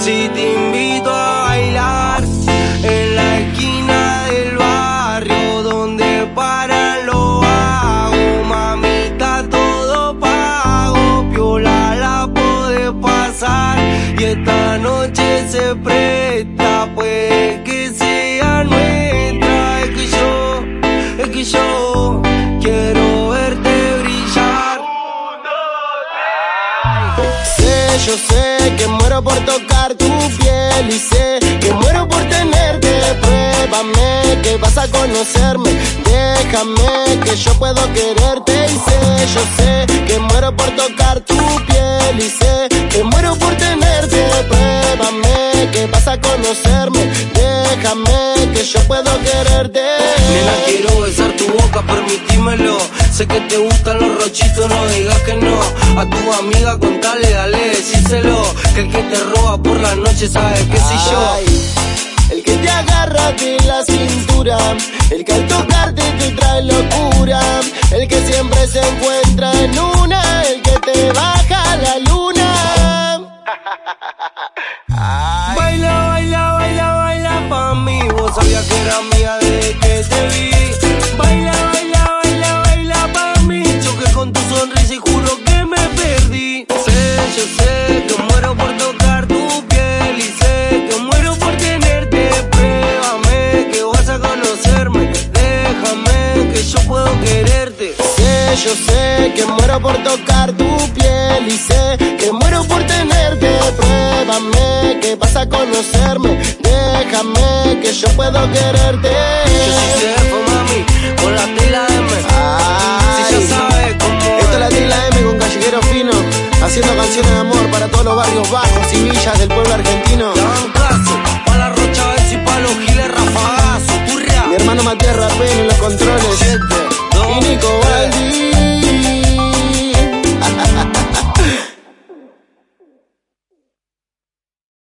si te invito a bailar en la esquina del barrio donde paran los vagos, mamita todo pago, piola la puede pasar y esta noche se presta pues que sea nuestra, es que yo, es que yo quiero yo sé que muero por tocar tu piel y sé que muero por tenerte. Pruébame que vas a conocerme. Déjame que yo puedo quererte y sé, yo sé que muero por tocar tu piel y sé que muero por tenerte. Pruébame que vas a conocerme. Déjame que yo puedo quererte. Nena, quiero besar tu boca, permitímelo. Sé que te gustan los rochitos, no digas que no. A tu amiga contale, dale. Que el que te roba por la noche sabe que soy yo. Ay, El que te agarra de la cintura, el que al tocarte te trae locura, el que siempre se encuentra en una, el que te baja la luna. Ay, Baila, baila, baila, baila pa' mí. Vos sabías que era mía desde que te vi. Baila, baila, baila, baila pa' mí. Choqué con tu sonrisa y juro que me perdí. Sé, yo sé Yo sé que muero por tocar tu piel y sé que muero por tenerte. Pruébame que vas a conocerme. Déjame que yo puedo quererte. Yo soy Cefo, mami, con la tila M. Si ya sabes cómo. Esto es la tila M con callejero fino. Haciendo canciones de amor para todos los barrios bajos y villas del pueblo argentino. Daban caso, pa' la rocha y pa' los giles rafagazos, Mi hermano Matías Rapén en los controles.